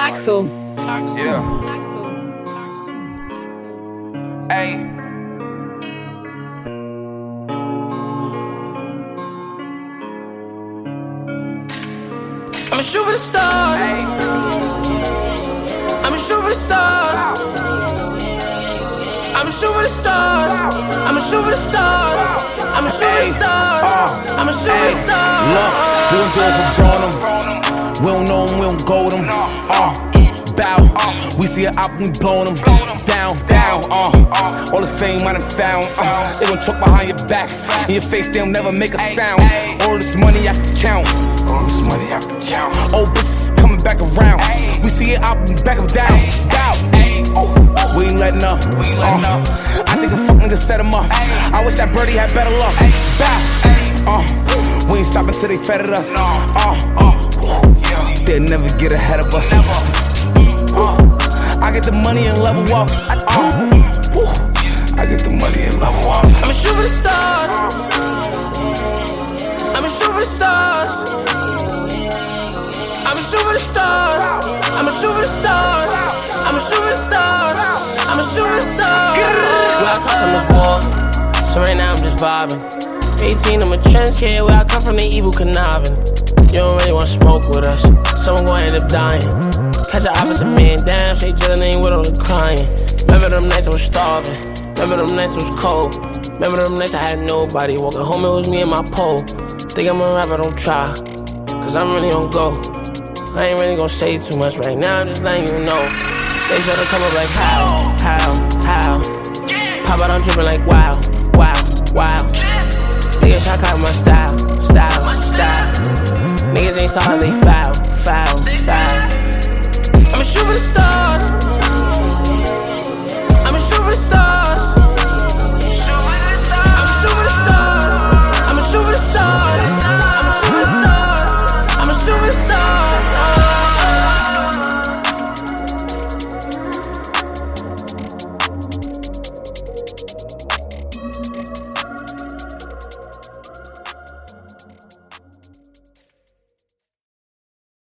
Axel. Yeah. Axel. Hey. I'ma shoot for the stars. I'ma shoot for the stars. I'ma shoot for the stars. I'ma shoot for the stars. I'ma shoot for the stars. Uh. I'ma shoot for the stars. Look, we don't go for Bronham. We don't know them, we don't go them. Uh, bow. We see an op, we blowing them down, down. Uh, all the fame I done found. Uh, they gon' talk behind your back. In your face, they'll never make a sound. All this money I can count. All this money I can count. Old bitches coming back around. We see it up, back them down. Down. Oh, we ain't letting up. Uh, I think a fuck nigga set him up. I wish that birdie had better luck. Bow. Uh, we ain't stopping till they fed at us. Uh, uh, they'll never get ahead of us. Uh, I get the money and level up. Uh, woo. I get the money and level up. I'ma shoot for the stars. I'ma shoot for the stars. I'ma shoot for the stars. I'ma shoot for the stars. I'ma shoot for the stars. I'ma shoot for the stars. Where I come from is war, so right now I'm just vibing. 18, I'm a trench kid. Where I come from, the evil conniving. You don't really wanna smoke with us, someone gonna end up dying. Catch the opposite man down, straight just ain't with all the crying. Remember them nights I was starving. Remember them nights it was cold. Remember them nights I had nobody. Walking home, it was me and my pole. Think I'm a rapper, don't try. Cause I'm really on go. I ain't really gonna say too much right now, I'm just letting you know. They sure to come up like how, how, how. Pop out, I'm dripping like wow. I got my style, style, style. Niggas ain't solid, they foul, foul, foul. I'm a shooting star.